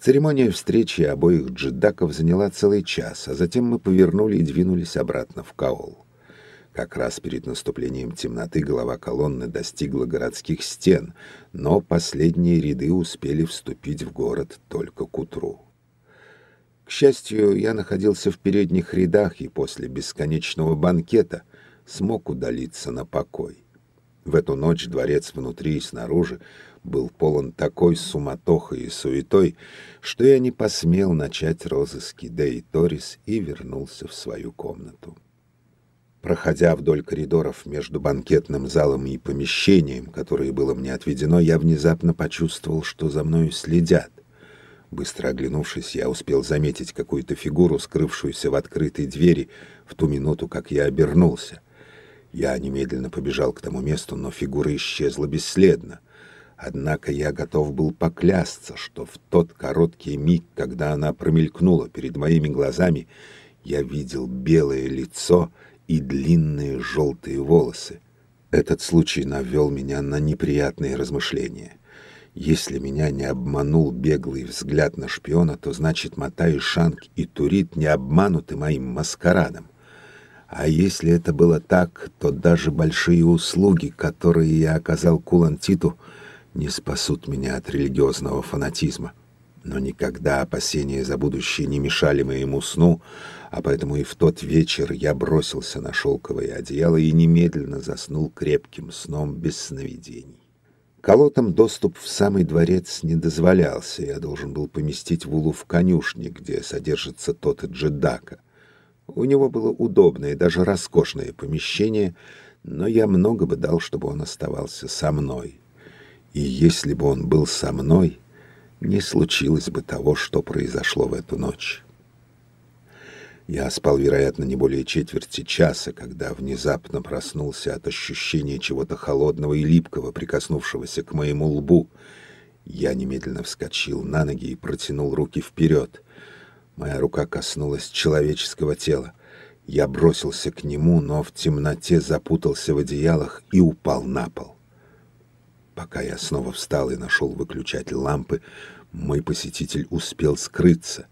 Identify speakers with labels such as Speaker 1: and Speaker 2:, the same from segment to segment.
Speaker 1: Церемония встречи обоих джедаков заняла целый час, а затем мы повернули и двинулись обратно в Каол. Как раз перед наступлением темноты голова колонны достигла городских стен, но последние ряды успели вступить в город только к утру. К счастью, я находился в передних рядах и после бесконечного банкета смог удалиться на покой. В эту ночь дворец внутри и снаружи был полон такой суматохой и суетой, что я не посмел начать розыски Дэй Торис и вернулся в свою комнату. Проходя вдоль коридоров между банкетным залом и помещением, которое было мне отведено, я внезапно почувствовал, что за мною следят. Быстро оглянувшись, я успел заметить какую-то фигуру, скрывшуюся в открытой двери в ту минуту, как я обернулся. Я немедленно побежал к тому месту, но фигура исчезла бесследно. Однако я готов был поклясться, что в тот короткий миг, когда она промелькнула перед моими глазами, я видел белое лицо и длинные желтые волосы. Этот случай навел меня на неприятные размышления. Если меня не обманул беглый взгляд на шпиона, то значит Матай, Шанг и Турит не обмануты моим маскарадом. А если это было так, то даже большие услуги, которые я оказал Кулантиту, не спасут меня от религиозного фанатизма. Но никогда опасения за будущее не мешали моему сну, а поэтому и в тот вечер я бросился на шелковое одеяло и немедленно заснул крепким сном без сновидений. Колотам доступ в самый дворец не дозволялся, я должен был поместить Вулу в конюшне, где содержится тот джедака. У него было удобное, даже роскошное помещение, но я много бы дал, чтобы он оставался со мной. И если бы он был со мной, не случилось бы того, что произошло в эту ночь. Я спал, вероятно, не более четверти часа, когда внезапно проснулся от ощущения чего-то холодного и липкого, прикоснувшегося к моему лбу. Я немедленно вскочил на ноги и протянул руки вперед. Моя рука коснулась человеческого тела. Я бросился к нему, но в темноте запутался в одеялах и упал на пол. Пока я снова встал и нашел выключатель лампы, мой посетитель успел скрыться.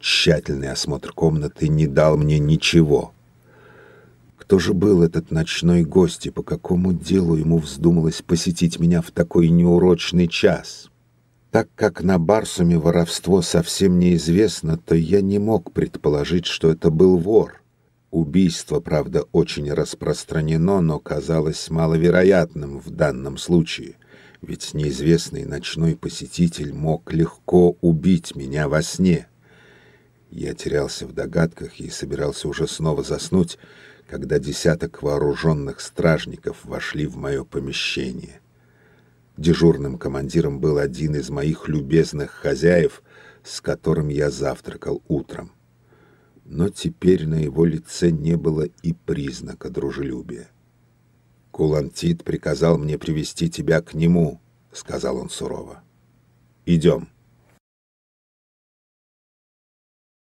Speaker 1: Тщательный осмотр комнаты не дал мне ничего. Кто же был этот ночной гость и по какому делу ему вздумалось посетить меня в такой неурочный час? Так как на Барсуме воровство совсем неизвестно, то я не мог предположить, что это был вор. Убийство, правда, очень распространено, но казалось маловероятным в данном случае, ведь неизвестный ночной посетитель мог легко убить меня во сне. Я терялся в догадках и собирался уже снова заснуть, когда десяток вооруженных стражников вошли в мое помещение. Дежурным командиром был один из моих любезных хозяев, с которым я завтракал утром. Но теперь на его лице не было и признака дружелюбия. «Кулантит приказал мне привести тебя к нему», — сказал он сурово. «Идем».